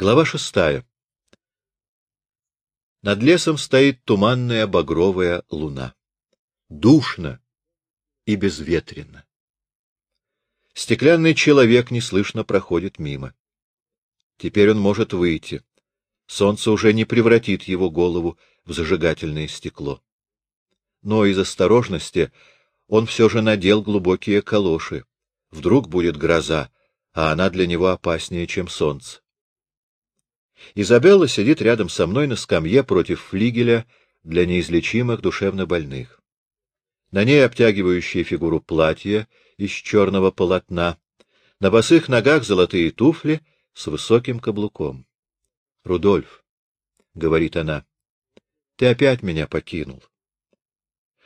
Глава шестая. Над лесом стоит туманная багровая луна. Душно и безветренно. Стеклянный человек неслышно проходит мимо. Теперь он может выйти. Солнце уже не превратит его голову в зажигательное стекло. Но из осторожности он все же надел глубокие калоши. Вдруг будет гроза, а она для него опаснее, чем солнце. Изабелла сидит рядом со мной на скамье против флигеля для неизлечимых душевнобольных. На ней обтягивающее фигуру платье из черного полотна, на босых ногах золотые туфли с высоким каблуком. — Рудольф, — говорит она, — ты опять меня покинул.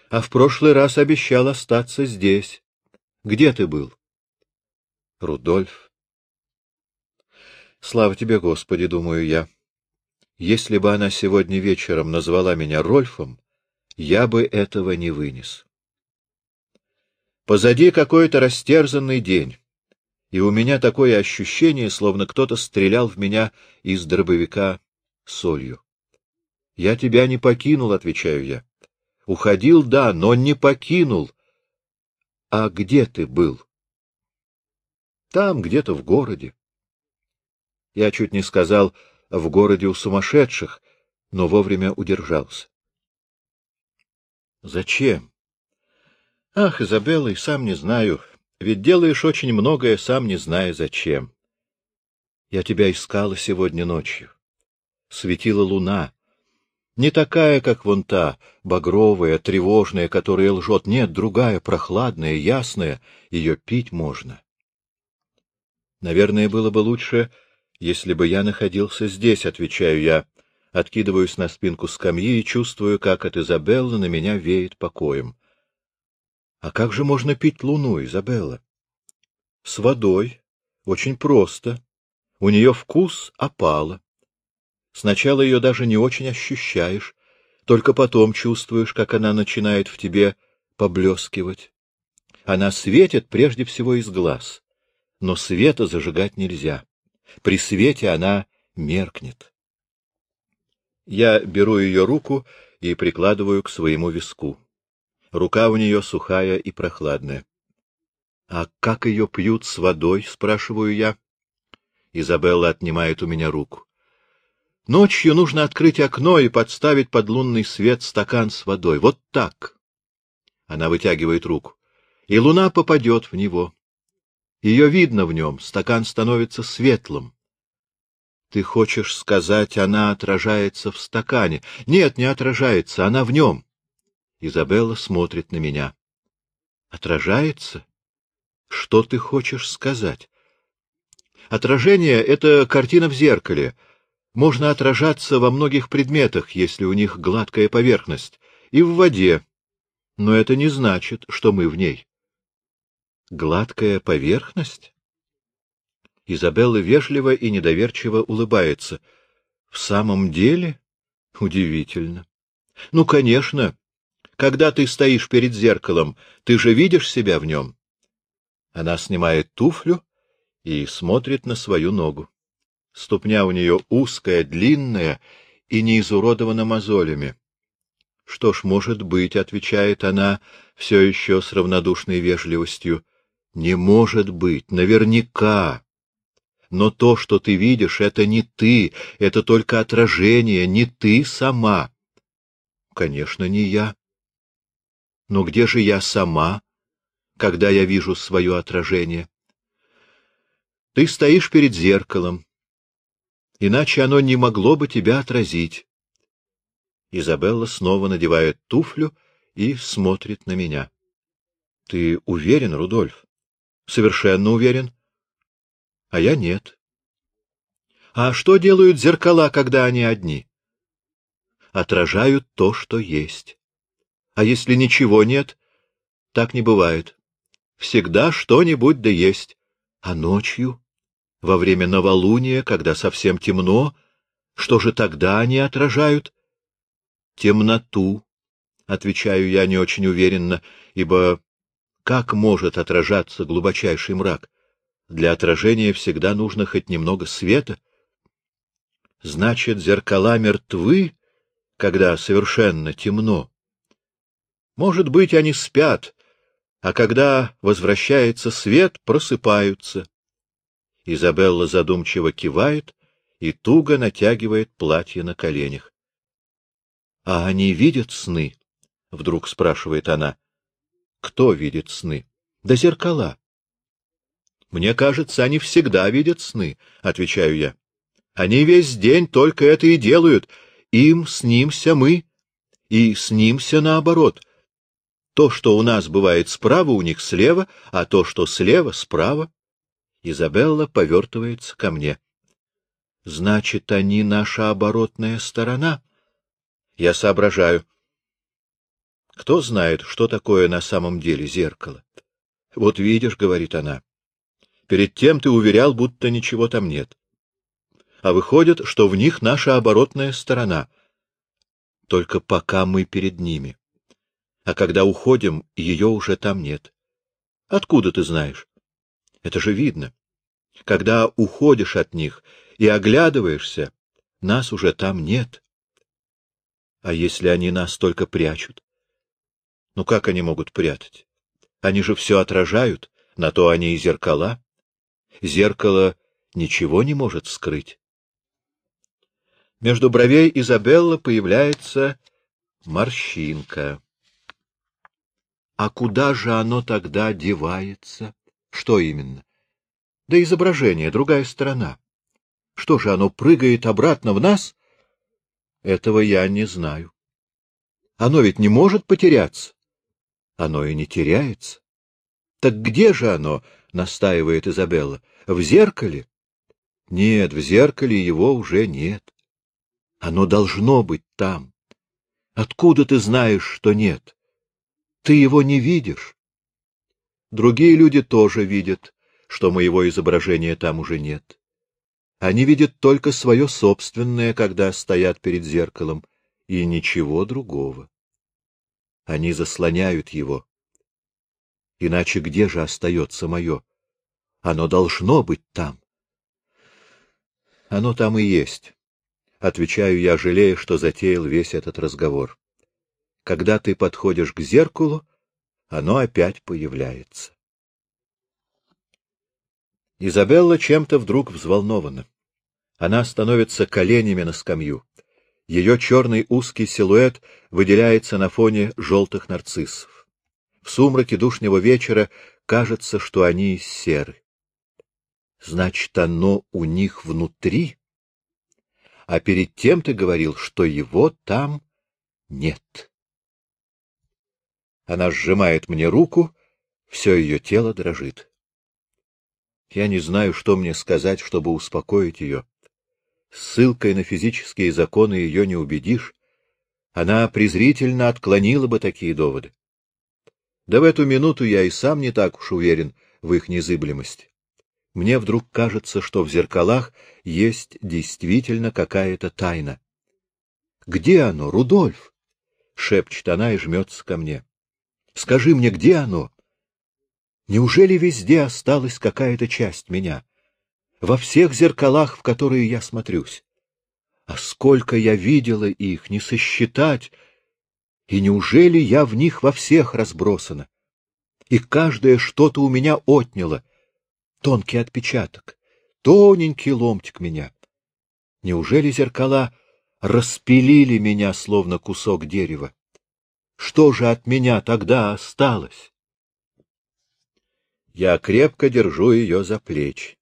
А в прошлый раз обещал остаться здесь. Где ты был? — Рудольф, Слава тебе, Господи, думаю я. Если бы она сегодня вечером назвала меня Рольфом, я бы этого не вынес. Позади какой-то растерзанный день, и у меня такое ощущение, словно кто-то стрелял в меня из дробовика солью. — Я тебя не покинул, — отвечаю я. — Уходил, да, но не покинул. — А где ты был? — Там, где-то в городе. Я чуть не сказал «в городе у сумасшедших», но вовремя удержался. Зачем? Ах, Изабелла, и сам не знаю. Ведь делаешь очень многое, сам не зная зачем. Я тебя искала сегодня ночью. Светила луна. Не такая, как вон та, багровая, тревожная, которая лжет. Нет, другая, прохладная, ясная. Ее пить можно. Наверное, было бы лучше если бы я находился здесь, — отвечаю я, откидываюсь на спинку скамьи и чувствую, как от Изабеллы на меня веет покоем. А как же можно пить луну, Изабелла? С водой. Очень просто. У нее вкус опала. Сначала ее даже не очень ощущаешь, только потом чувствуешь, как она начинает в тебе поблескивать. Она светит прежде всего из глаз, но света зажигать нельзя. При свете она меркнет. Я беру ее руку и прикладываю к своему виску. Рука у нее сухая и прохладная. — А как ее пьют с водой? — спрашиваю я. Изабелла отнимает у меня руку. — Ночью нужно открыть окно и подставить под лунный свет стакан с водой. Вот так. Она вытягивает руку. И луна попадет в него. Ее видно в нем, стакан становится светлым. Ты хочешь сказать, она отражается в стакане? Нет, не отражается, она в нем. Изабелла смотрит на меня. Отражается? Что ты хочешь сказать? Отражение — это картина в зеркале. Можно отражаться во многих предметах, если у них гладкая поверхность, и в воде. Но это не значит, что мы в ней. Гладкая поверхность? Изабелла вежливо и недоверчиво улыбается. В самом деле? Удивительно. Ну, конечно. Когда ты стоишь перед зеркалом, ты же видишь себя в нем. Она снимает туфлю и смотрит на свою ногу. Ступня у нее узкая, длинная и не изуродована мозолями. — Что ж, может быть, — отвечает она, все еще с равнодушной вежливостью. Не может быть, наверняка. Но то, что ты видишь, это не ты, это только отражение, не ты сама. Конечно, не я. Но где же я сама, когда я вижу свое отражение? Ты стоишь перед зеркалом, иначе оно не могло бы тебя отразить. Изабелла снова надевает туфлю и смотрит на меня. — Ты уверен, Рудольф? Совершенно уверен. А я нет. А что делают зеркала, когда они одни? Отражают то, что есть. А если ничего нет, так не бывает. Всегда что-нибудь да есть. А ночью, во время новолуния, когда совсем темно, что же тогда они отражают? Темноту, — отвечаю я не очень уверенно, ибо как может отражаться глубочайший мрак? Для отражения всегда нужно хоть немного света. Значит, зеркала мертвы, когда совершенно темно. Может быть, они спят, а когда возвращается свет, просыпаются. Изабелла задумчиво кивает и туго натягивает платье на коленях. — А они видят сны? — вдруг спрашивает она. — Кто видит сны? — Да зеркала. — Мне кажется, они всегда видят сны, — отвечаю я. Они весь день только это и делают. Им снимся мы, и снимся наоборот. То, что у нас бывает справа, у них слева, а то, что слева, справа. Изабелла повертывается ко мне. Значит, они наша оборотная сторона? Я соображаю. Кто знает, что такое на самом деле зеркало? Вот видишь, — говорит она, — перед тем ты уверял, будто ничего там нет а выходит, что в них наша оборотная сторона. Только пока мы перед ними. А когда уходим, ее уже там нет. Откуда ты знаешь? Это же видно. Когда уходишь от них и оглядываешься, нас уже там нет. А если они нас только прячут? Ну как они могут прятать? Они же все отражают, на то они и зеркала. Зеркало ничего не может скрыть. Между бровей Изабелла появляется морщинка. А куда же оно тогда девается? Что именно? Да изображение, другая сторона. Что же, оно прыгает обратно в нас? Этого я не знаю. Оно ведь не может потеряться. Оно и не теряется. Так где же оно, настаивает Изабелла, в зеркале? Нет, в зеркале его уже нет. Оно должно быть там. Откуда ты знаешь, что нет? Ты его не видишь. Другие люди тоже видят, что моего изображения там уже нет. Они видят только свое собственное, когда стоят перед зеркалом, и ничего другого. Они заслоняют его. Иначе где же остается мое? Оно должно быть там. Оно там и есть. Отвечаю я, жалея, что затеял весь этот разговор. Когда ты подходишь к зеркалу, оно опять появляется. Изабелла чем-то вдруг взволнована. Она становится коленями на скамью. Ее черный узкий силуэт выделяется на фоне желтых нарциссов. В сумраке душнего вечера кажется, что они серы. Значит, оно у них внутри? а перед тем ты говорил, что его там нет. Она сжимает мне руку, все ее тело дрожит. Я не знаю, что мне сказать, чтобы успокоить ее. Ссылкой на физические законы ее не убедишь. Она презрительно отклонила бы такие доводы. Да в эту минуту я и сам не так уж уверен в их незыблемости мне вдруг кажется, что в зеркалах есть действительно какая-то тайна. — Где оно, Рудольф? — шепчет она и жмется ко мне. — Скажи мне, где оно? Неужели везде осталась какая-то часть меня? Во всех зеркалах, в которые я смотрюсь? А сколько я видела их, не сосчитать! И неужели я в них во всех разбросана? И каждое что-то у меня отняло — тонкий отпечаток, тоненький ломтик меня. Неужели зеркала распилили меня, словно кусок дерева? Что же от меня тогда осталось? Я крепко держу ее за плечи. —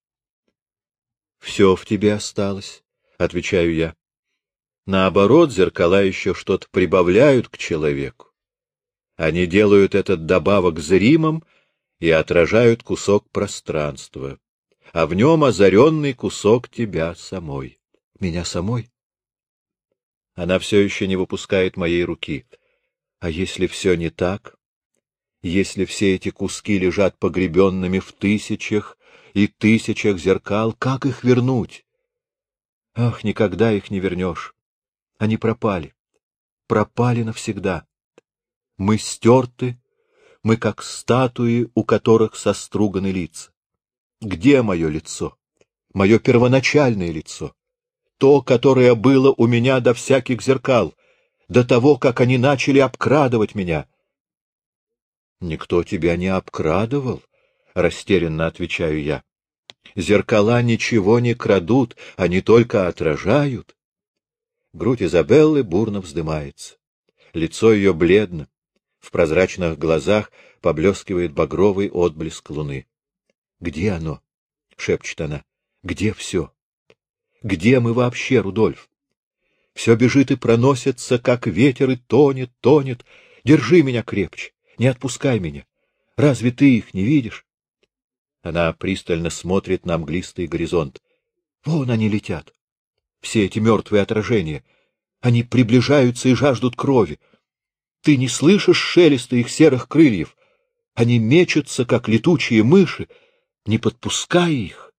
Все в тебе осталось, — отвечаю я. Наоборот, зеркала еще что-то прибавляют к человеку. Они делают этот добавок зримым и отражают кусок пространства, а в нем озаренный кусок тебя самой. Меня самой? Она все еще не выпускает моей руки. А если все не так? Если все эти куски лежат погребенными в тысячах и тысячах зеркал, как их вернуть? Ах, никогда их не вернешь. Они пропали. Пропали навсегда. Мы стерты мы как статуи, у которых соструганы лица. Где мое лицо? Мое первоначальное лицо? то, которое было у меня до всяких зеркал, до того, как они начали обкрадывать меня. — Никто тебя не обкрадывал, — растерянно отвечаю я. — Зеркала ничего не крадут, они только отражают. Грудь Изабеллы бурно вздымается. Лицо ее бледно. В прозрачных глазах поблескивает багровый отблеск луны. — Где оно? — шепчет она. — Где все? Где мы вообще, Рудольф? Все бежит и проносится, как ветер, и тонет, тонет. Держи меня крепче, не отпускай меня. Разве ты их не видишь? Она пристально смотрит на мглистый горизонт. Вон они летят. Все эти мертвые отражения. Они приближаются и жаждут крови. Ты не слышишь шелеста их серых крыльев? Они мечутся, как летучие мыши. Не подпускай их.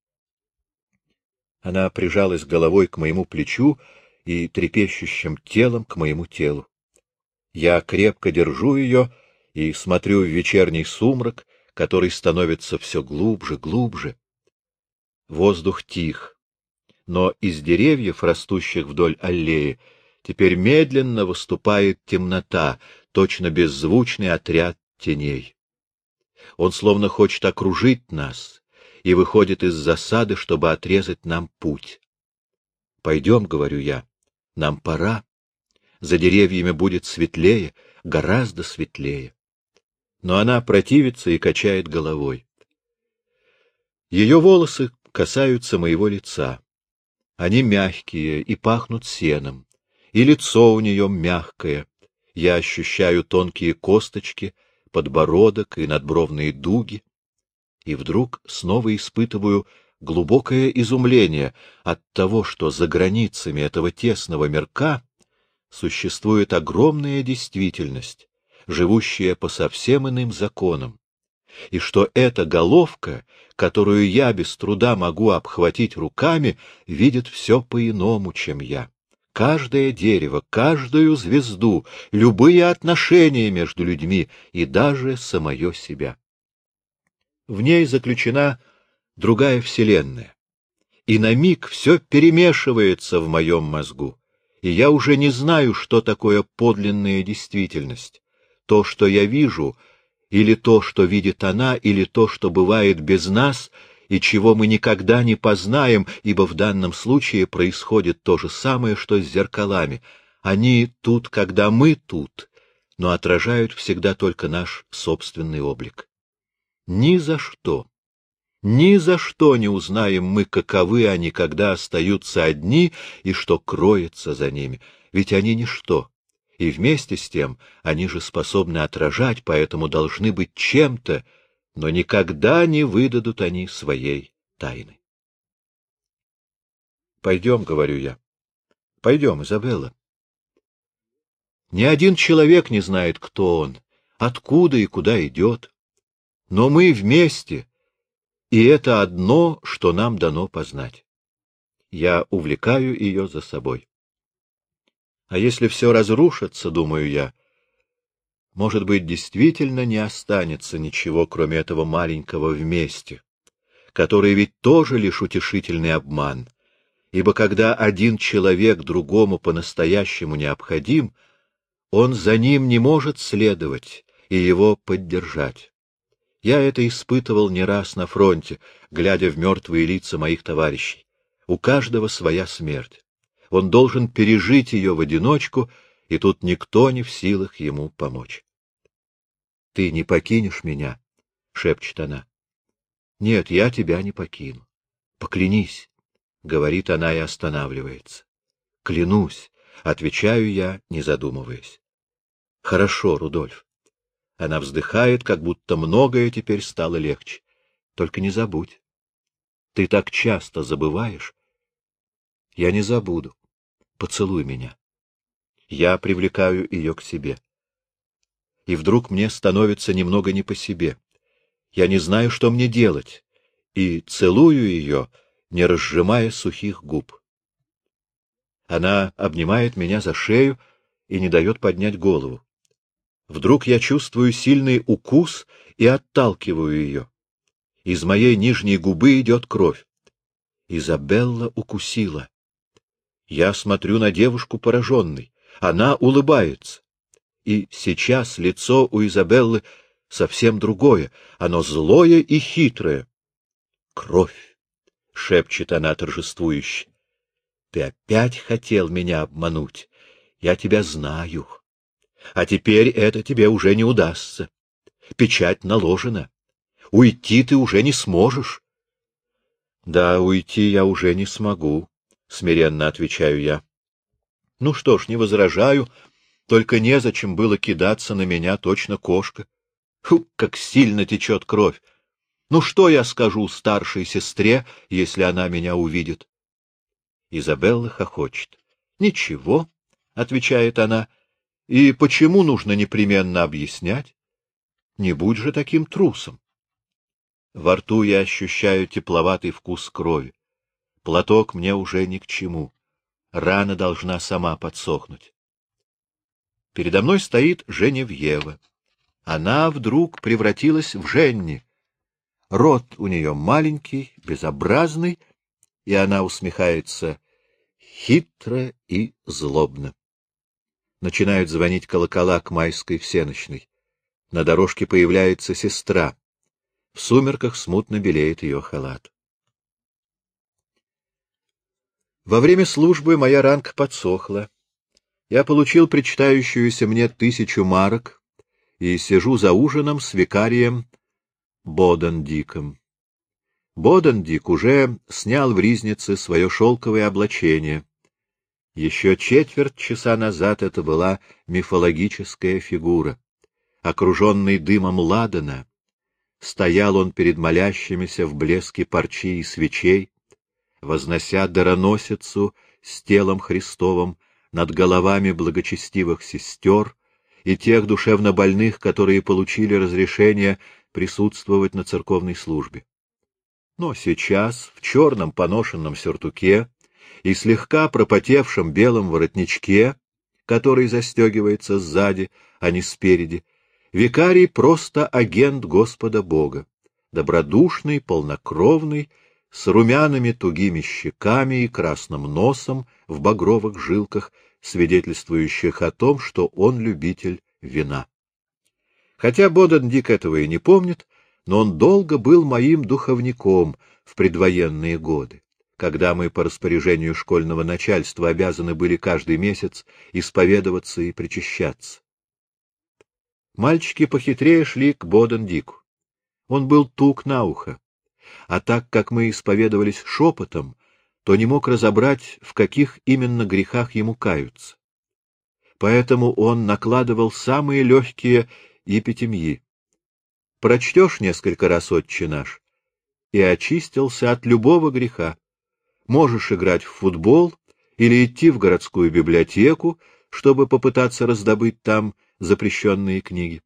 Она прижалась головой к моему плечу и трепещущим телом к моему телу. Я крепко держу ее и смотрю в вечерний сумрак, который становится все глубже, глубже. Воздух тих, но из деревьев, растущих вдоль аллеи, теперь медленно выступает темнота, точно беззвучный отряд теней. Он словно хочет окружить нас, и выходит из засады, чтобы отрезать нам путь. Пойдем, — говорю я, — нам пора. За деревьями будет светлее, гораздо светлее. Но она противится и качает головой. Ее волосы касаются моего лица. Они мягкие и пахнут сеном, и лицо у нее мягкое. Я ощущаю тонкие косточки, подбородок и надбровные дуги и вдруг снова испытываю глубокое изумление от того, что за границами этого тесного мирка существует огромная действительность, живущая по совсем иным законам, и что эта головка, которую я без труда могу обхватить руками, видит все по-иному, чем я. Каждое дерево, каждую звезду, любые отношения между людьми и даже самое себя. В ней заключена другая вселенная. И на миг все перемешивается в моем мозгу, и я уже не знаю, что такое подлинная действительность. То, что я вижу, или то, что видит она, или то, что бывает без нас, и чего мы никогда не познаем, ибо в данном случае происходит то же самое, что с зеркалами. Они тут, когда мы тут, но отражают всегда только наш собственный облик. Ни за что, ни за что не узнаем мы, каковы они, когда остаются одни и что кроется за ними, ведь они ничто. И вместе с тем они же способны отражать, поэтому должны быть чем-то, но никогда не выдадут они своей тайны. Пойдем, — говорю я. Пойдем, Изабелла. Ни один человек не знает, кто он, откуда и куда идет. Но мы вместе, и это одно, что нам дано познать. Я увлекаю ее за собой. А если все разрушится, думаю я, может быть, действительно не останется ничего, кроме этого маленького вместе, который ведь тоже лишь утешительный обман, ибо когда один человек другому по-настоящему необходим, он за ним не может следовать и его поддержать. Я это испытывал не раз на фронте, глядя в мертвые лица моих товарищей. У каждого своя смерть. Он должен пережить ее в одиночку, и тут никто не в силах ему помочь. — Ты не покинешь меня? — шепчет она. — Нет, я тебя не покину. Поклянись, — говорит она и останавливается. — Клянусь, — отвечаю я, не задумываясь. — Хорошо, Рудольф. Она вздыхает, как будто многое теперь стало легче. Только не забудь. Ты так часто забываешь. Я не забуду. Поцелуй меня. Я привлекаю ее к себе. И вдруг мне становится немного не по себе. Я не знаю, что мне делать, и целую ее, не разжимая сухих губ. Она обнимает меня за шею и не дает поднять голову. Вдруг я чувствую сильный укус и отталкиваю ее. Из моей нижней губы идет кровь. Изабелла укусила. Я смотрю на девушку пораженной. Она улыбается. И сейчас лицо у Изабеллы совсем другое. Оно злое и хитрое. Кровь, — шепчет она торжествующе. Ты опять хотел меня обмануть. Я тебя знаю. А теперь это тебе уже не удастся. Печать наложена. Уйти ты уже не сможешь. — Да, уйти я уже не смогу, — смиренно отвечаю я. — Ну что ж, не возражаю, только незачем было кидаться на меня точно кошка. Фу, как сильно течет кровь! Ну что я скажу старшей сестре, если она меня увидит? Изабелла хохочет. — Ничего, — отвечает она, — и почему нужно непременно объяснять? Не будь же таким трусом. Во рту я ощущаю тепловатый вкус крови. Платок мне уже ни к чему. Рана должна сама подсохнуть. Передо мной стоит Женевьева. Она вдруг превратилась в Женни. Рот у нее маленький, безобразный, и она усмехается хитро и злобно. Начинают звонить колокола к майской всеночной. На дорожке появляется сестра. В сумерках смутно белеет ее халат. Во время службы моя ранка подсохла. Я получил причитающуюся мне тысячу марок и сижу за ужином с викарием Бодендиком. Бодендик уже снял в ризнице свое шелковое облачение. Еще четверть часа назад это была мифологическая фигура. Окруженный дымом ладана, стоял он перед молящимися в блеске парчи и свечей, вознося дароносицу с телом Христовым над головами благочестивых сестер и тех душевнобольных, которые получили разрешение присутствовать на церковной службе. Но сейчас, в черном поношенном сюртуке и слегка пропотевшем белом воротничке, который застегивается сзади, а не спереди, викарий просто агент Господа Бога, добродушный, полнокровный, с румяными тугими щеками и красным носом в багровых жилках, свидетельствующих о том, что он любитель вина. Хотя Бодендик этого и не помнит, но он долго был моим духовником в предвоенные годы, когда мы по распоряжению школьного начальства обязаны были каждый месяц исповедоваться и причащаться. Мальчики похитрее шли к Бодендику. Он был тук на ухо, а так как мы исповедовались шепотом, то не мог разобрать, в каких именно грехах ему каются. Поэтому он накладывал самые легкие епитемьи. Прочтешь несколько раз «Отче наш» и очистился от любого греха. Можешь играть в футбол или идти в городскую библиотеку, чтобы попытаться раздобыть там запрещенные книги.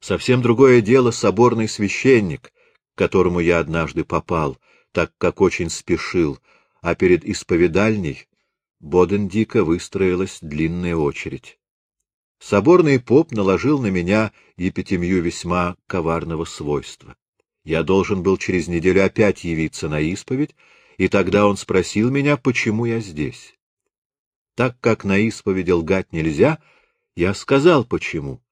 Совсем другое дело соборный священник, которому я однажды попал, так как очень спешил, а перед исповедальней Бодендика выстроилась длинная очередь. Соборный поп наложил на меня епитемью весьма коварного свойства. Я должен был через неделю опять явиться на исповедь, и тогда он спросил меня, почему я здесь. Так как на исповеди лгать нельзя, я сказал, почему.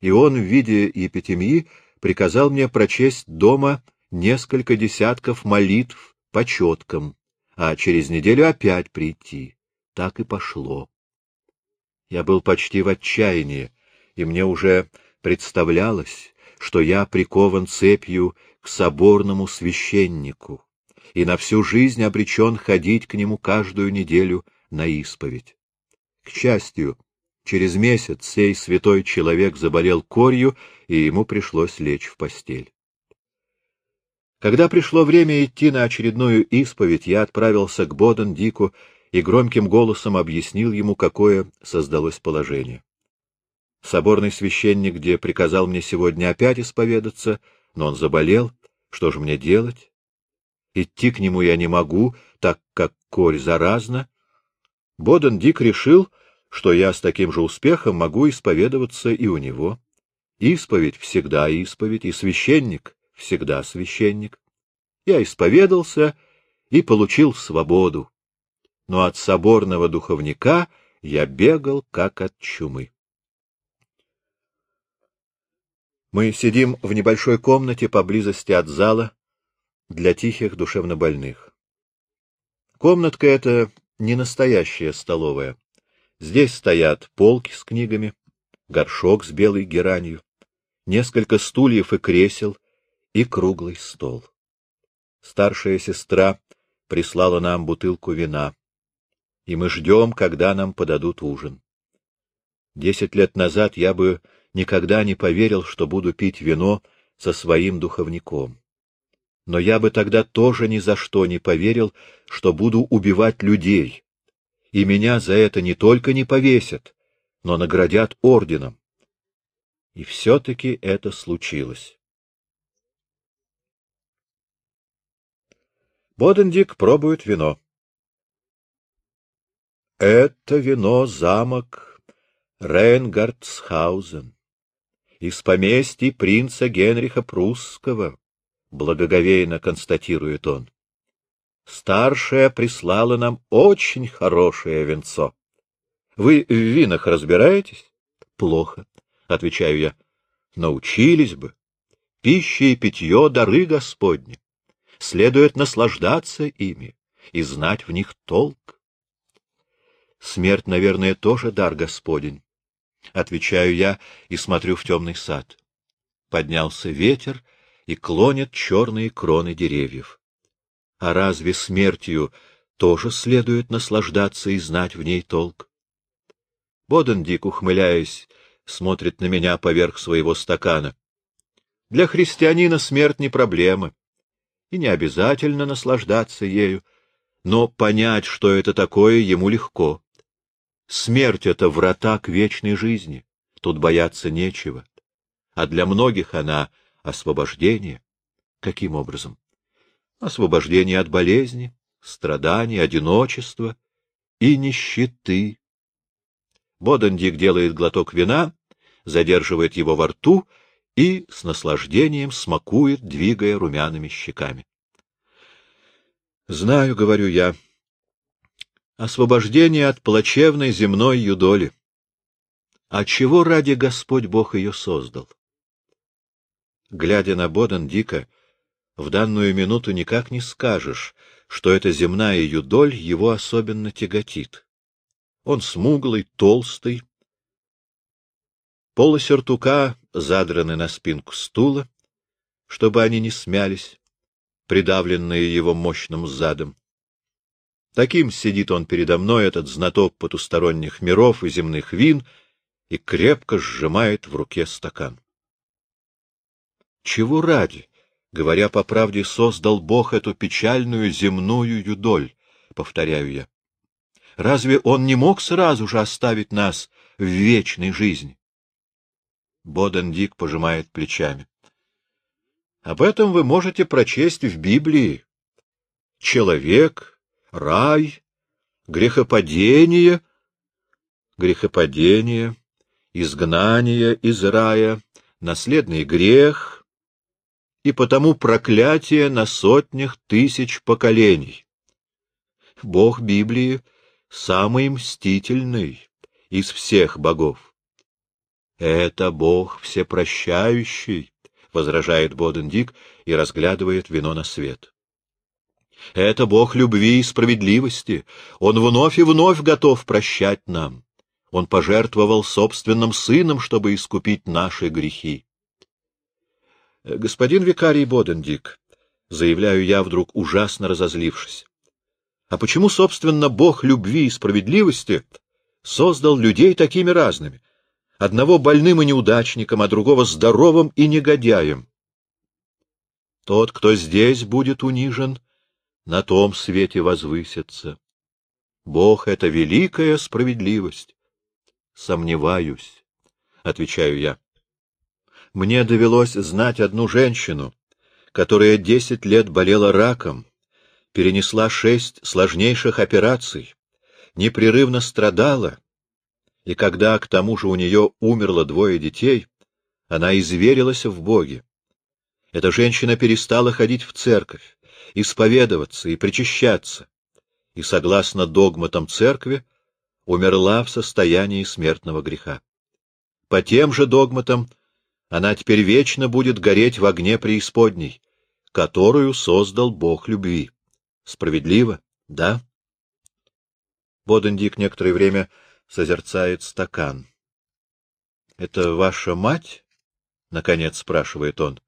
И он в виде епитемьи приказал мне прочесть дома несколько десятков молитв по четкам, а через неделю опять прийти. Так и пошло. Я был почти в отчаянии, и мне уже представлялось, что я прикован цепью к соборному священнику и на всю жизнь обречен ходить к нему каждую неделю на исповедь. К счастью, через месяц сей святой человек заболел корью, и ему пришлось лечь в постель. Когда пришло время идти на очередную исповедь, я отправился к Боден Дику и громким голосом объяснил ему, какое создалось положение. Соборный священник, где приказал мне сегодня опять исповедаться, но он заболел, что же мне делать? Идти к нему я не могу, так как корь заразна. Боден Дик решил, что я с таким же успехом могу исповедоваться и у него. Исповедь всегда исповедь, и священник всегда священник. Я исповедался и получил свободу. но от соборного духовника я бегал, как от чумы. Мы сидим в небольшой комнате поблизости от зала для тихих душевнобольных. Комнатка эта не настоящая столовая. Здесь стоят полки с книгами, горшок с белой геранью, несколько стульев и кресел и круглый стол. Старшая сестра прислала нам бутылку вина, и мы ждем, когда нам подадут ужин. Десять лет назад я бы никогда не поверил, что буду пить вино со своим духовником. Но я бы тогда тоже ни за что не поверил, что буду убивать людей, и меня за это не только не повесят, но наградят орденом. И все-таки это случилось. Бодендик пробует вино. Это вино замок Рейнгардсхаузен из поместья принца Генриха Прусского, благоговейно констатирует он. Старшая прислала нам очень хорошее венцо. Вы в винах разбираетесь? Плохо, отвечаю я. Научились бы. Пища и питье — дары Господни. Следует наслаждаться ими и знать в них толк. Смерть, наверное, тоже дар Господень. Отвечаю я и смотрю в темный сад. Поднялся ветер и клонит черные кроны деревьев. А разве смертью тоже следует наслаждаться и знать в ней толк? Бодендик, ухмыляясь, смотрит на меня поверх своего стакана. Для христианина смерть не проблема, и не обязательно наслаждаться ею, но понять, что это такое, ему легко. Смерть — это врата к вечной жизни, тут бояться нечего, а для многих она — освобождение. Каким образом? Освобождение от болезни, страданий, одиночества и нищеты. Бодендик делает глоток вина, задерживает его во рту и с наслаждением смакует, двигая румяными щеками. Знаю, говорю я, освобождение от плачевной земной юдоли. А чего ради Господь Бог ее создал? Глядя на Бодендика, в данную минуту никак не скажешь, что эта земная юдоль его особенно тяготит. Он смуглый, толстый, полы сюртука задраны на спинку стула, чтобы они не смялись, придавленные его мощным задом. Таким сидит он передо мной, этот знаток потусторонних миров и земных вин, и крепко сжимает в руке стакан. Чего ради? Говоря по правде, создал Бог эту печальную земную юдоль, повторяю я. Разве он не мог сразу же оставить нас в вечной жизни? Бодендик пожимает плечами. Об этом вы можете прочесть в Библии. Человек, рай, грехопадение, грехопадение, изгнание из рая, наследный грех, и потому проклятие на сотнях тысяч поколений. Бог Библии самый мстительный из всех богов. Это Бог всепрощающий, — возражает Бодендик и разглядывает вино на свет. Это Бог любви и справедливости. Он вновь и вновь готов прощать нам. Он пожертвовал собственным сыном, чтобы искупить наши грехи. — Господин викарий Бодендик, — заявляю я, вдруг ужасно разозлившись, — а почему, собственно, Бог любви и справедливости создал людей такими разными, одного больным и неудачником, а другого здоровым и негодяем? Тот, кто здесь будет унижен, на том свете возвысится. Бог — это великая справедливость. Сомневаюсь, — отвечаю я. Мне довелось знать одну женщину, которая десять лет болела раком, перенесла шесть сложнейших операций, непрерывно страдала, и когда к тому же у нее умерло двое детей, она изверилась в Боге. Эта женщина перестала ходить в церковь, исповедоваться и причащаться, и, согласно догматам церкви, умерла в состоянии смертного греха. По тем же догматам она теперь вечно будет гореть в огне преисподней, которую создал Бог любви. Справедливо, да? Бодендик некоторое время созерцает стакан. — Это ваша мать? — наконец спрашивает он.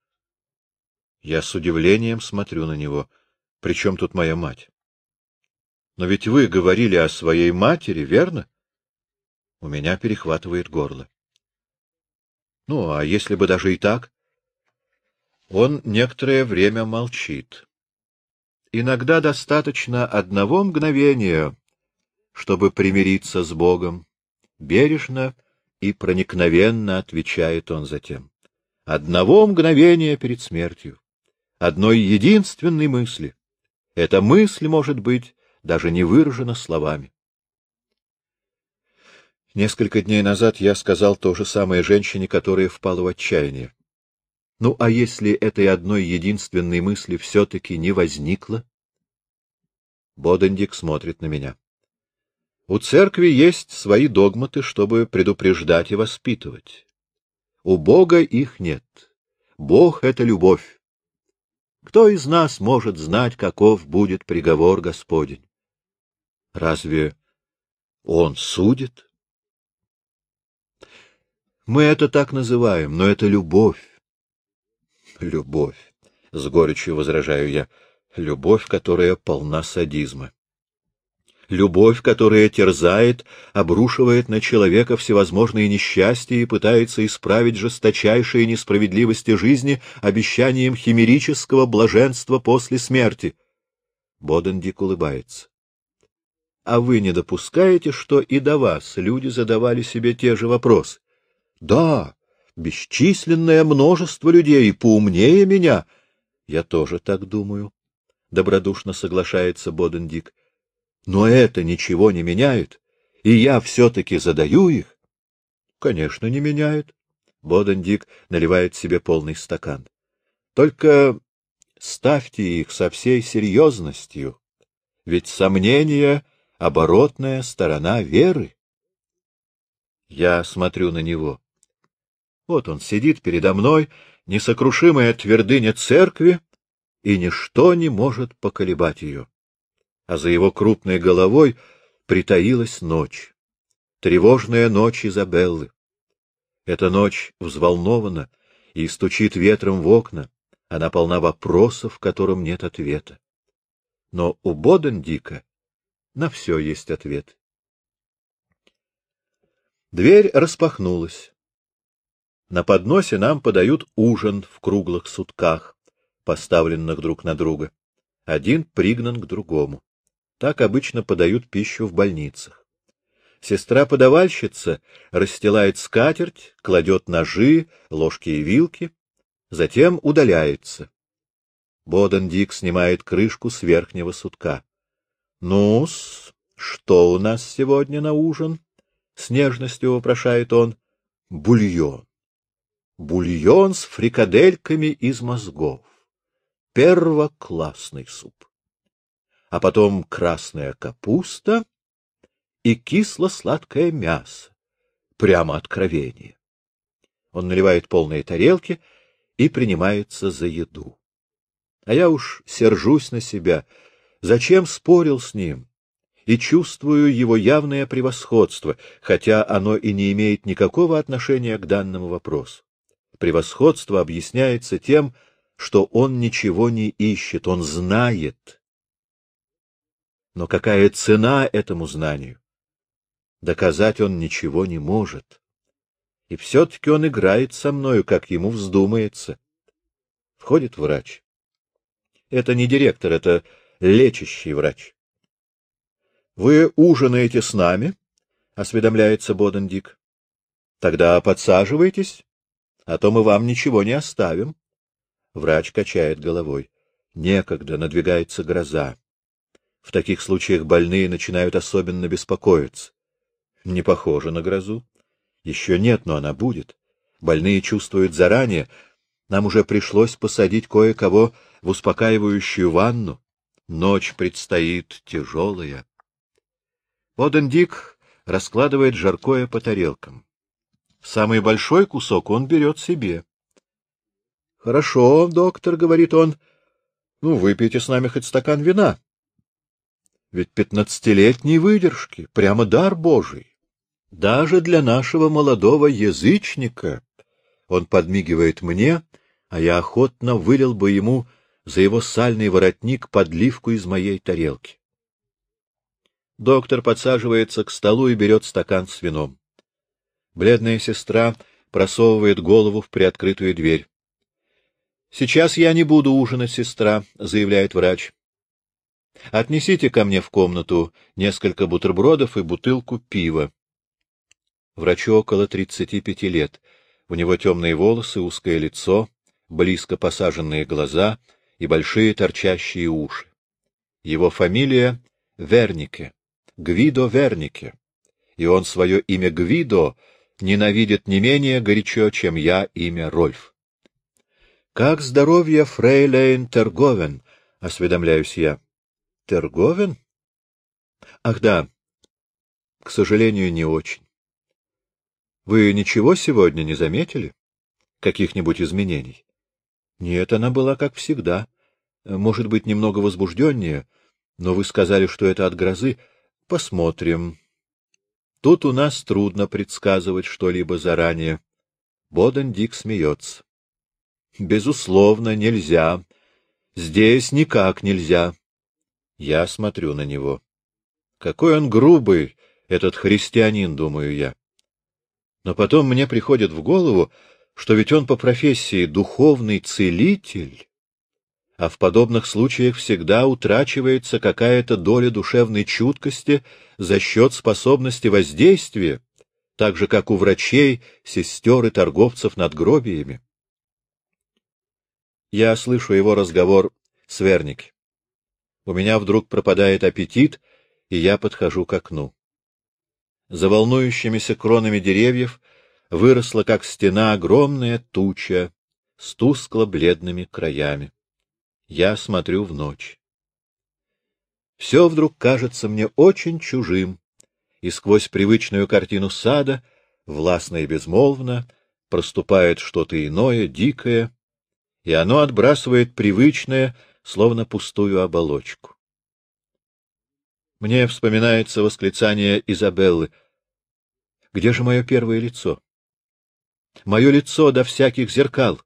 Я с удивлением смотрю на него. — При чем тут моя мать? — Но ведь вы говорили о своей матери, верно? У меня перехватывает горло. — Ну, а если бы даже и так? Он некоторое время молчит. Иногда достаточно одного мгновения, чтобы примириться с Богом. Бережно и проникновенно отвечает он затем. Одного мгновения перед смертью, одной единственной мысли. Эта мысль, может быть, даже не выражена словами. Несколько дней назад я сказал то же самое женщине, которая впала в отчаяние. Ну, а если этой одной единственной мысли все-таки не возникло? Бодендик смотрит на меня. У церкви есть свои догматы, чтобы предупреждать и воспитывать. У Бога их нет. Бог — это любовь. Кто из нас может знать, каков будет приговор Господень? Разве Он судит? Мы это так называем, но это любовь. Любовь, — с горечью возражаю я, — любовь, которая полна садизма любовь, которая терзает, обрушивает на человека всевозможные несчастья и пытается исправить жесточайшие несправедливости жизни обещанием химерического блаженства после смерти. Бодендик улыбается. А вы не допускаете, что и до вас люди задавали себе те же вопросы? Да, бесчисленное множество людей, поумнее меня. Я тоже так думаю. Добродушно соглашается Бодендик. Но это ничего не меняет, и я все-таки задаю их. Конечно, не меняет. Бодендик наливает себе полный стакан. Только ставьте их со всей серьезностью, ведь сомнение — оборотная сторона веры. Я смотрю на него. Вот он сидит передо мной, несокрушимая твердыня церкви, и ничто не может поколебать ее а за его крупной головой притаилась ночь. Тревожная ночь Изабеллы. Эта ночь взволнована и стучит ветром в окна, она полна вопросов, которым нет ответа. Но у Бодендика на все есть ответ. Дверь распахнулась. На подносе нам подают ужин в круглых сутках, поставленных друг на друга. Один пригнан к другому. Так обычно подают пищу в больницах. Сестра-подавальщица расстилает скатерть, кладет ножи, ложки и вилки, затем удаляется. Боден Дик снимает крышку с верхнего сутка. — Ну-с, что у нас сегодня на ужин? — с нежностью вопрошает он. — Бульон. Бульон с фрикадельками из мозгов. Первоклассный суп а потом красная капуста и кисло-сладкое мясо. Прямо откровение. Он наливает полные тарелки и принимается за еду. А я уж сержусь на себя. Зачем спорил с ним? И чувствую его явное превосходство, хотя оно и не имеет никакого отношения к данному вопросу. Превосходство объясняется тем, что он ничего не ищет, он знает, но какая цена этому знанию? Доказать он ничего не может. И все-таки он играет со мною, как ему вздумается. Входит врач. Это не директор, это лечащий врач. — Вы ужинаете с нами? — осведомляется Бодендик. — Тогда подсаживайтесь, а то мы вам ничего не оставим. Врач качает головой. Некогда, надвигается гроза. В таких случаях больные начинают особенно беспокоиться. Не похоже на грозу. Еще нет, но она будет. Больные чувствуют заранее. Нам уже пришлось посадить кое-кого в успокаивающую ванну. Ночь предстоит тяжелая. Одендик раскладывает жаркое по тарелкам. Самый большой кусок он берет себе. — Хорошо, доктор, — говорит он, — ну, выпейте с нами хоть стакан вина. Ведь пятнадцатилетней выдержки, прямо дар Божий. Даже для нашего молодого язычника. Он подмигивает мне, а я охотно вылил бы ему за его сальный воротник подливку из моей тарелки. Доктор подсаживается к столу и берет стакан с вином. Бледная сестра просовывает голову в приоткрытую дверь. — Сейчас я не буду ужинать, сестра, — заявляет врач. — Отнесите ко мне в комнату несколько бутербродов и бутылку пива. Врачу около тридцати пяти лет. У него темные волосы, узкое лицо, близко посаженные глаза и большие торчащие уши. Его фамилия — Вернике, Гвидо Вернике, и он свое имя Гвидо ненавидит не менее горячо, чем я имя Рольф. — Как здоровье фрейлейн Терговен? — осведомляюсь я. — Терговен? — Ах да, к сожалению, не очень. Вы ничего сегодня не заметили? Каких-нибудь изменений? Нет, она была как всегда. Может быть, немного возбужденнее, но вы сказали, что это от грозы. Посмотрим. Тут у нас трудно предсказывать что-либо заранее. Боден Дик смеется. Безусловно, нельзя. Здесь никак нельзя. Я смотрю на него. Какой он грубый, этот христианин, думаю я. Но потом мне приходит в голову, что ведь он по профессии духовный целитель, а в подобных случаях всегда утрачивается какая-то доля душевной чуткости за счет способности воздействия, так же, как у врачей, сестер и торговцев над гробиями. Я слышу его разговор с Верник. У меня вдруг пропадает аппетит, и я подхожу к окну. За волнующимися кронами деревьев выросла, как стена, огромная туча с тускло-бледными краями. Я смотрю в ночь. Все вдруг кажется мне очень чужим, и сквозь привычную картину сада, властно и безмолвно, проступает что-то иное, дикое, и оно отбрасывает привычное, словно пустую оболочку. Мне вспоминается восклицание Изабеллы. Где же мое первое лицо? Мое лицо до всяких зеркал.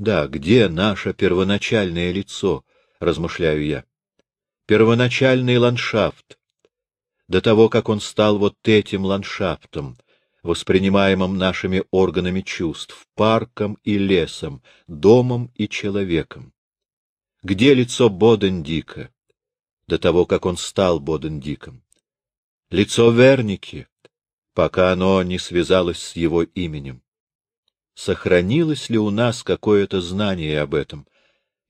Да, где наше первоначальное лицо, размышляю я. Первоначальный ландшафт. До того, как он стал вот этим ландшафтом, воспринимаемым нашими органами чувств, парком и лесом, домом и человеком. Где лицо Бодендика? До того, как он стал Бодендиком. Лицо Верники, пока оно не связалось с его именем сохранилось ли у нас какое-то знание об этом,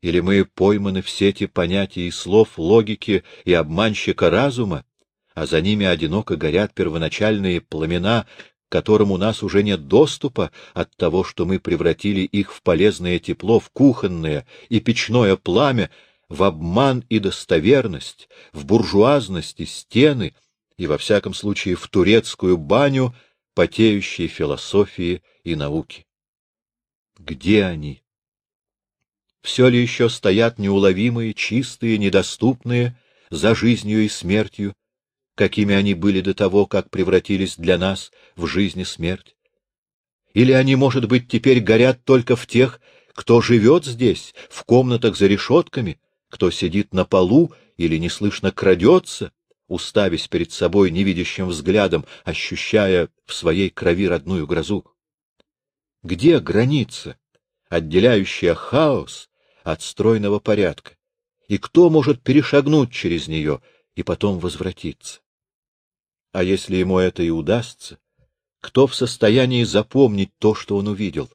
или мы пойманы в сети понятий и слов логики и обманщика разума, а за ними одиноко горят первоначальные пламена, к которым у нас уже нет доступа от того, что мы превратили их в полезное тепло, в кухонное и печное пламя, в обман и достоверность, в буржуазность и стены, и, во всяком случае, в турецкую баню потеющей философии и науки. Где они? Все ли еще стоят неуловимые, чистые, недоступные, за жизнью и смертью, какими они были до того, как превратились для нас в жизнь и смерть? Или они, может быть, теперь горят только в тех, кто живет здесь, в комнатах за решетками, кто сидит на полу или неслышно крадется, уставясь перед собой невидящим взглядом, ощущая в своей крови родную грозу? Где граница, отделяющая хаос от стройного порядка? И кто может перешагнуть через нее и потом возвратиться? А если ему это и удастся, кто в состоянии запомнить то, что он увидел?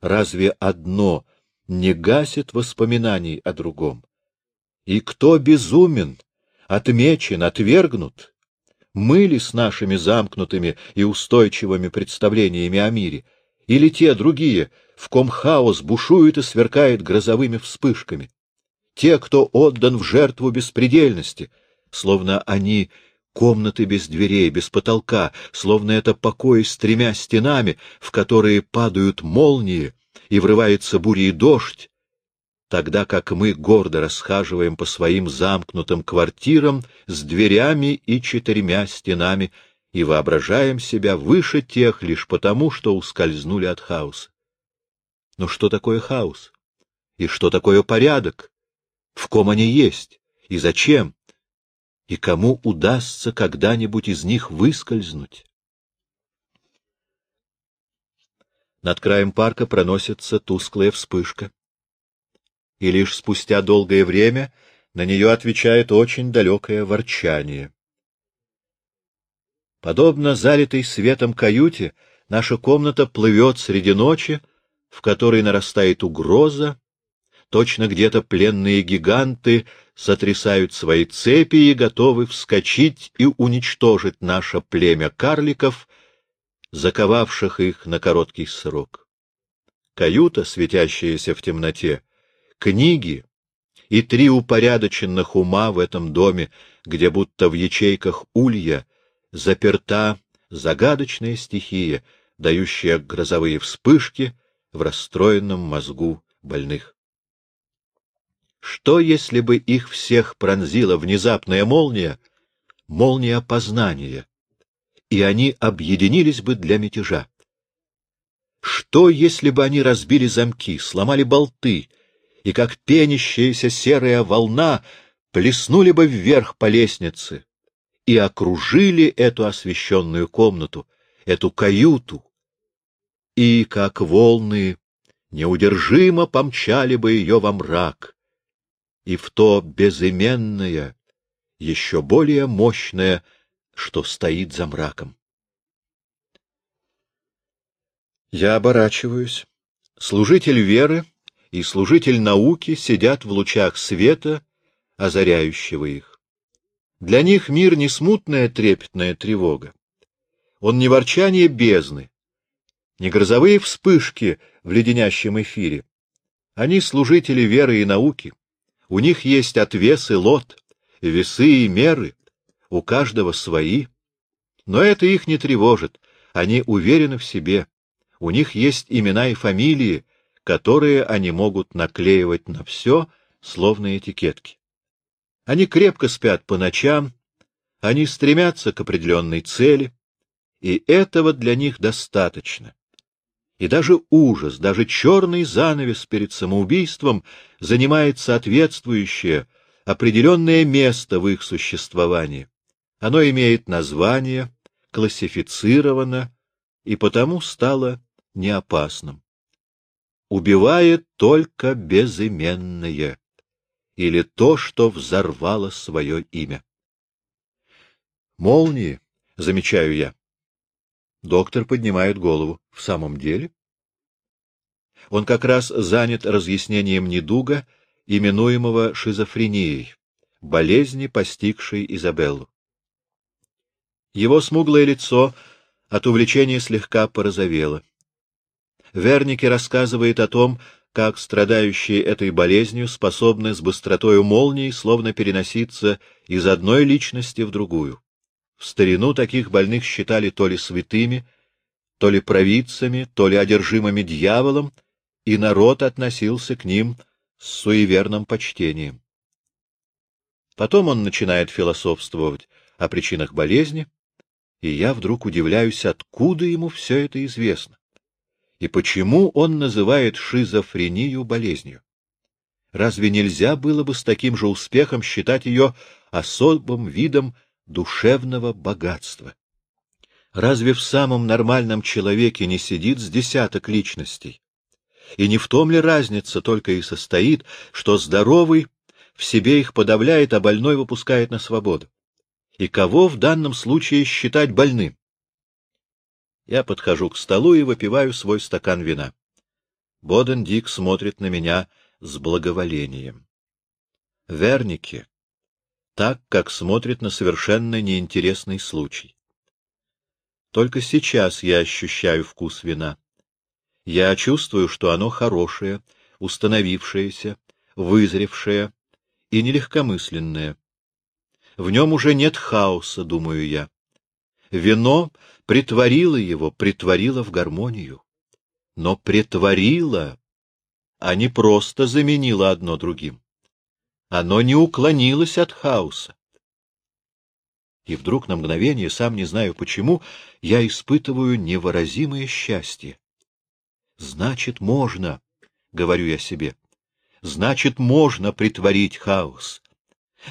Разве одно не гасит воспоминаний о другом? И кто безумен, отмечен, отвергнут? Мы ли с нашими замкнутыми и устойчивыми представлениями о мире — или те другие, в ком хаос бушует и сверкает грозовыми вспышками. те, кто отдан в жертву беспредельности, словно они комнаты без дверей, без потолка, словно это покои с тремя стенами, в которые падают молнии, и врывается буря и дождь, тогда как мы гордо расхаживаем по своим замкнутым квартирам с дверями и четырьмя стенами и воображаем себя выше тех лишь потому, что ускользнули от хаоса. Но что такое хаос? И что такое порядок? В ком они есть? И зачем? И кому удастся когда-нибудь из них выскользнуть? Над краем парка проносится тусклая вспышка. И лишь спустя долгое время на нее отвечает очень далекое ворчание. Подобно залитой светом каюте, наша комната плывет среди ночи, в которой нарастает угроза, точно где-то пленные гиганты сотрясают свои цепи и готовы вскочить и уничтожить наше племя карликов, заковавших их на короткий срок. Каюта, светящаяся в темноте, книги и три упорядоченных ума в этом доме, где будто в ячейках улья заперта загадочная стихия, дающая грозовые вспышки в расстроенном мозгу больных. Что, если бы их всех пронзила внезапная молния, молния познания, и они объединились бы для мятежа? Что, если бы они разбили замки, сломали болты, и, как пенящаяся серая волна, плеснули бы вверх по лестнице и окружили эту освещенную комнату, эту каюту, и, как волны, неудержимо помчали бы ее во мрак, и в то безыменное, еще более мощное, что стоит за мраком. Я оборачиваюсь. Служитель веры и служитель науки сидят в лучах света, озаряющего их. Для них мир не смутная трепетная тревога. Он не ворчание бездны, не грозовые вспышки в леденящем эфире. Они служители веры и науки. У них есть отвес и лот, весы и меры, у каждого свои. Но это их не тревожит, они уверены в себе. У них есть имена и фамилии, которые они могут наклеивать на все, словно этикетки. Они крепко спят по ночам, они стремятся к определенной цели, и этого для них достаточно и даже ужас, даже черный занавес перед самоубийством занимает соответствующее, определенное место в их существовании. Оно имеет название, классифицировано и потому стало неопасным. Убивает только безыменное, или то, что взорвало свое имя. Молнии, замечаю я. Доктор поднимает голову. В самом деле? Он как раз занят разъяснением недуга, именуемого шизофренией, болезни, постигшей Изабеллу. Его смуглое лицо от увлечения слегка порозовело. Верники рассказывает о том, как страдающие этой болезнью способны с быстротою молнии словно переноситься из одной личности в другую. В старину таких больных считали то ли святыми, то ли провидцами, то ли одержимыми дьяволом, и народ относился к ним с суеверным почтением. Потом он начинает философствовать о причинах болезни, и я вдруг удивляюсь, откуда ему все это известно, и почему он называет шизофрению болезнью. Разве нельзя было бы с таким же успехом считать ее особым видом душевного богатства. Разве в самом нормальном человеке не сидит с десяток личностей? И не в том ли разница только и состоит, что здоровый в себе их подавляет, а больной выпускает на свободу? И кого в данном случае считать больным? Я подхожу к столу и выпиваю свой стакан вина. Боден Дик смотрит на меня с благоволением. Верники, так, как смотрит на совершенно неинтересный случай. Только сейчас я ощущаю вкус вина. Я чувствую, что оно хорошее, установившееся, вызревшее, и нелегкомысленное. В нем уже нет хаоса, думаю я. Вино притворило его, притворило в гармонию. Но притворило, а не просто заменило одно другим. Оно не уклонилось от хаоса. И вдруг на мгновение, сам не знаю почему, я испытываю невыразимое счастье. Значит, можно, — говорю я себе, — значит, можно притворить хаос.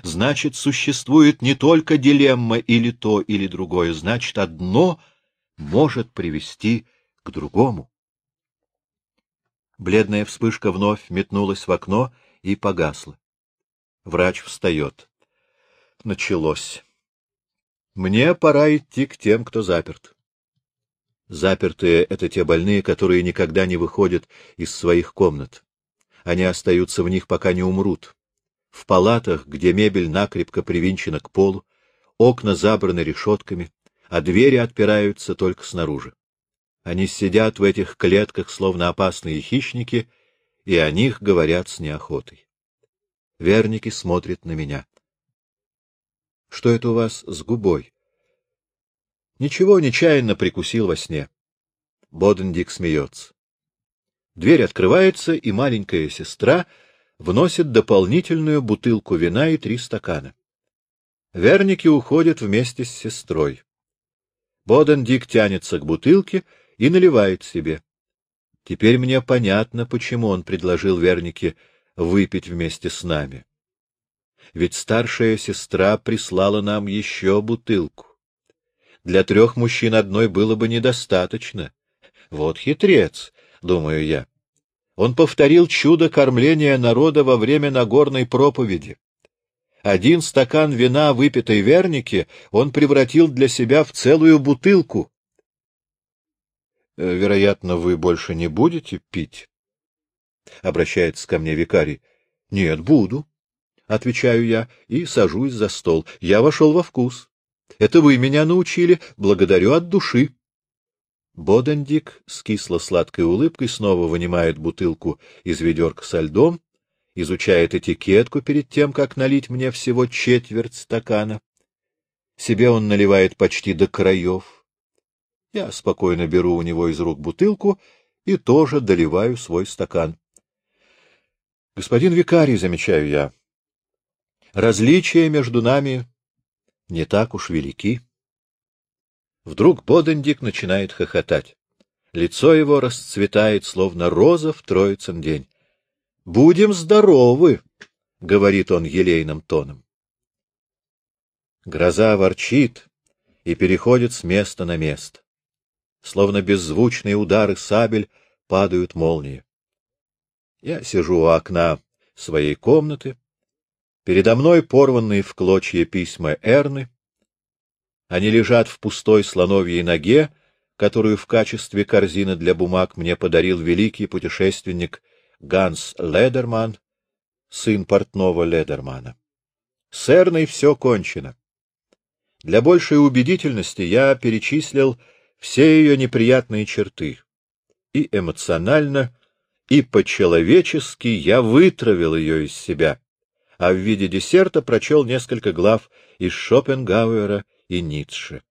Значит, существует не только дилемма или то, или другое, значит, одно может привести к другому. Бледная вспышка вновь метнулась в окно и погасла. Врач встает. Началось. Мне пора идти к тем, кто заперт. Запертые — это те больные, которые никогда не выходят из своих комнат. Они остаются в них, пока не умрут. В палатах, где мебель накрепко привинчена к полу, окна забраны решетками, а двери отпираются только снаружи. Они сидят в этих клетках, словно опасные хищники, и о них говорят с неохотой. Верники смотрят на меня. — Что это у вас с губой? Ничего, нечаянно прикусил во сне. Бодендик смеется. Дверь открывается, и маленькая сестра вносит дополнительную бутылку вина и три стакана. Верники уходят вместе с сестрой. Бодендик тянется к бутылке и наливает себе. Теперь мне понятно, почему он предложил Вернике выпить вместе с нами. Ведь старшая сестра прислала нам еще бутылку. Для трех мужчин одной было бы недостаточно. Вот хитрец, думаю я. Он повторил чудо кормления народа во время Нагорной проповеди. Один стакан вина, выпитой вернике, он превратил для себя в целую бутылку. «Э, — Вероятно, вы больше не будете пить? — обращается ко мне викарий. — Нет, буду, — отвечаю я и сажусь за стол. Я вошел во вкус. Это вы меня научили, благодарю от души. Бодендик с кисло-сладкой улыбкой снова вынимает бутылку из ведерка со льдом, изучает этикетку перед тем, как налить мне всего четверть стакана. Себе он наливает почти до краев. Я спокойно беру у него из рук бутылку и тоже доливаю свой стакан. Господин викарий, замечаю я, различия между нами не так уж велики. Вдруг Бодендик начинает хохотать. Лицо его расцветает, словно роза в Троицын день. — Будем здоровы! — говорит он елейным тоном. Гроза ворчит и переходит с места на место. Словно беззвучные удары сабель падают молнии. Я сижу у окна своей комнаты. Передо мной порванные в клочья письма Эрны, они лежат в пустой слоновьей ноге, которую в качестве корзины для бумаг мне подарил великий путешественник Ганс Ледерман, сын портного Ледермана. С Эрной все кончено. Для большей убедительности я перечислил все ее неприятные черты. И эмоционально, и по-человечески я вытравил ее из себя, а в виде десерта прочел несколько глав из Шопенгауэра и Ницше.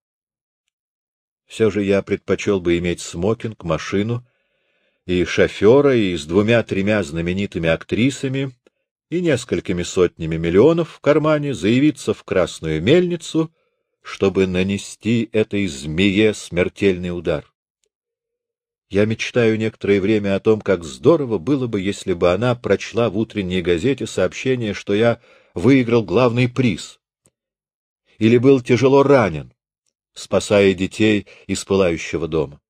Все же я предпочел бы иметь смокинг, машину и шофера, и с двумя-тремя знаменитыми актрисами, и несколькими сотнями миллионов в кармане заявиться в Красную Мельницу, чтобы нанести этой змее смертельный удар. Я мечтаю некоторое время о том, как здорово было бы, если бы она прочла в утренней газете сообщение, что я выиграл главный приз или был тяжело ранен, спасая детей из пылающего дома.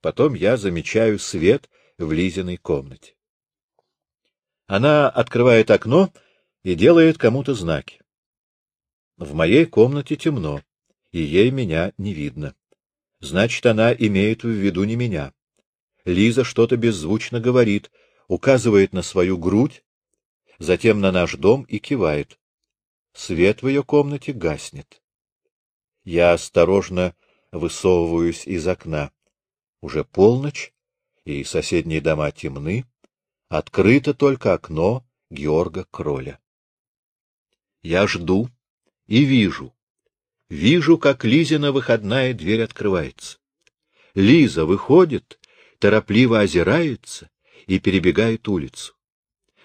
Потом я замечаю свет в Лизиной комнате. Она открывает окно и делает кому-то знаки. В моей комнате темно, и ей меня не видно. Значит, она имеет в виду не меня. Лиза что-то беззвучно говорит, указывает на свою грудь, затем на наш дом и кивает. Свет в ее комнате гаснет. Я осторожно высовываюсь из окна. Уже полночь, и соседние дома темны. Открыто только окно Георга Кроля. Я жду и вижу. Вижу, как Лизина выходная дверь открывается. Лиза выходит, торопливо озирается и перебегает улицу.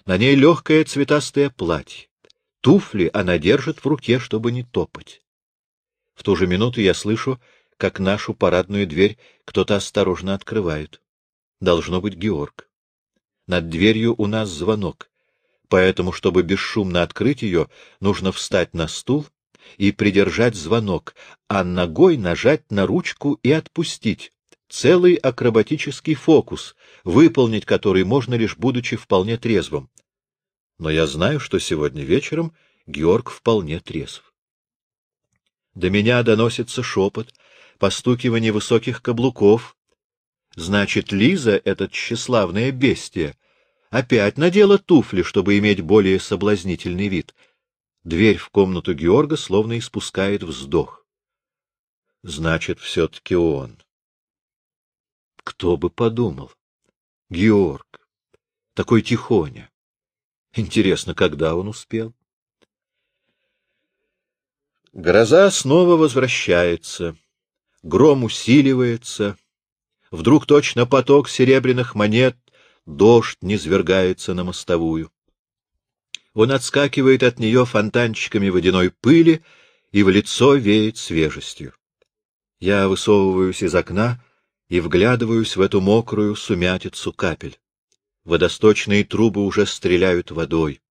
На ней легкое цветастое платье. Туфли она держит в руке, чтобы не топать. В ту же минуту я слышу, как нашу парадную дверь кто-то осторожно открывает. Должно быть Георг. Над дверью у нас звонок, поэтому, чтобы бесшумно открыть ее, нужно встать на стул и придержать звонок, а ногой нажать на ручку и отпустить. Целый акробатический фокус, выполнить который можно лишь будучи вполне трезвым. Но я знаю, что сегодня вечером Георг вполне трезв. До меня доносится шепот, постукивание высоких каблуков. Значит, Лиза, этот тщеславное бестие, опять надела туфли, чтобы иметь более соблазнительный вид. Дверь в комнату Георга словно испускает вздох. Значит, все-таки он. Кто бы подумал? Георг. Такой тихоня. Интересно, когда он успел? Гроза снова возвращается. Гром усиливается. Вдруг точно поток серебряных монет, дождь низвергается на мостовую. Он отскакивает от нее фонтанчиками водяной пыли, и в лицо веет свежестью. Я высовываюсь из окна и вглядываюсь в эту мокрую сумятицу капель. Водосточные трубы уже стреляют водой.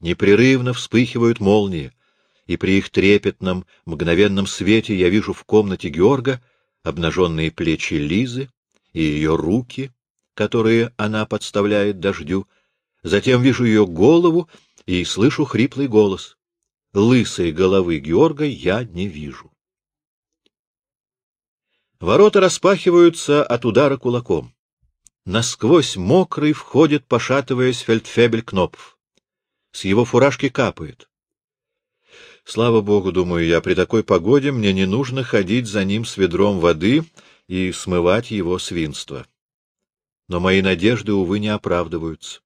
Непрерывно вспыхивают молнии, и при их трепетном, мгновенном свете я вижу в комнате Георга обнаженные плечи Лизы и ее руки, которые она подставляет дождю. Затем вижу ее голову и слышу хриплый голос. Лысой головы Георга я не вижу. Ворота распахиваются от удара кулаком. Насквозь мокрый входит, пошатываясь, фельдфебель Кнопф. С его фуражки капает. Слава богу, думаю я, при такой погоде мне не нужно ходить за ним с ведром воды и смывать его свинство. Но мои надежды, увы, не оправдываются.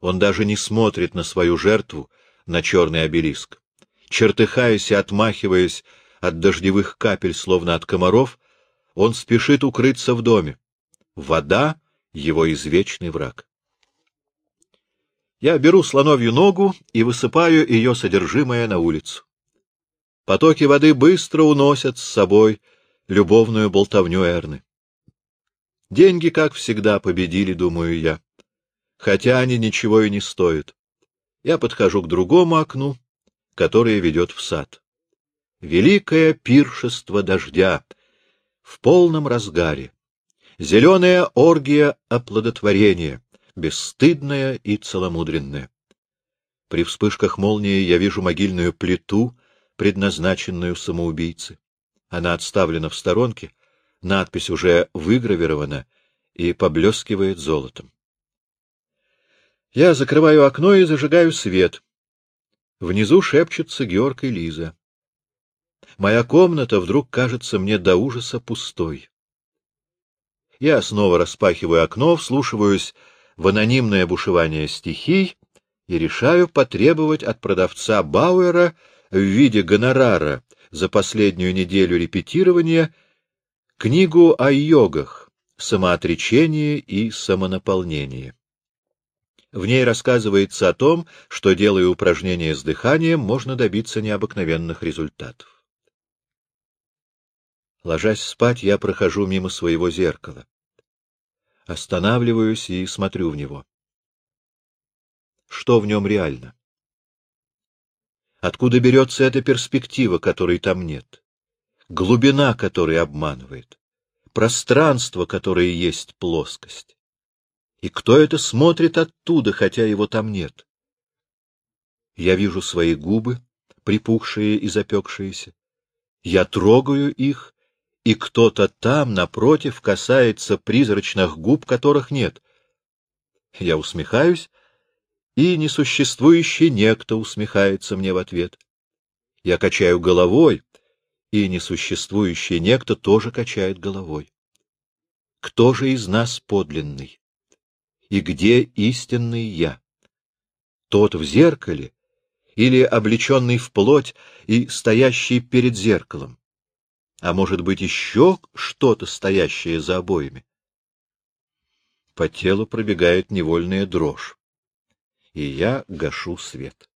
Он даже не смотрит на свою жертву, на черный обелиск. Чертыхаясь и отмахиваясь от дождевых капель, словно от комаров, он спешит укрыться в доме. Вода — его извечный враг. Я беру слоновью ногу и высыпаю ее содержимое на улицу. Потоки воды быстро уносят с собой любовную болтовню Эрны. Деньги, как всегда, победили, думаю я, хотя они ничего и не стоят. Я подхожу к другому окну, которое ведет в сад. Великое пиршество дождя в полном разгаре. Зеленая оргия оплодотворения, бесстыдная и целомудренная. При вспышках молнии я вижу могильную плиту, предназначенную самоубийце. Она отставлена в сторонке, надпись уже выгравирована и поблескивает золотом. Я закрываю окно и зажигаю свет. Внизу шепчется Георг и Лиза. Моя комната вдруг кажется мне до ужаса пустой. Я снова распахиваю окно, вслушиваюсь в анонимное бушевание стихий и решаю потребовать от продавца Бауэра в виде гонорара за последнюю неделю репетирования книгу о йогах, самоотречении и самонаполнении. В ней рассказывается о том, что, делая упражнения с дыханием, можно добиться необыкновенных результатов. Ложась спать, я прохожу мимо своего зеркала. Останавливаюсь и смотрю в него. Что в нем реально? Откуда берется эта перспектива, которой там нет? Глубина, которая обманывает? Пространство, которое есть плоскость? И кто это смотрит оттуда, хотя его там нет? Я вижу свои губы, припухшие и запекшиеся. Я трогаю их и кто-то там, напротив, касается призрачных губ, которых нет. Я усмехаюсь, и несуществующий некто усмехается мне в ответ. Я качаю головой, и несуществующий некто тоже качает головой. Кто же из нас подлинный? И где истинный я? Тот в зеркале или облеченный в плоть и стоящий перед зеркалом. А может быть, еще что-то, стоящее за обоями? По телу пробегает невольная дрожь, и я гашу свет.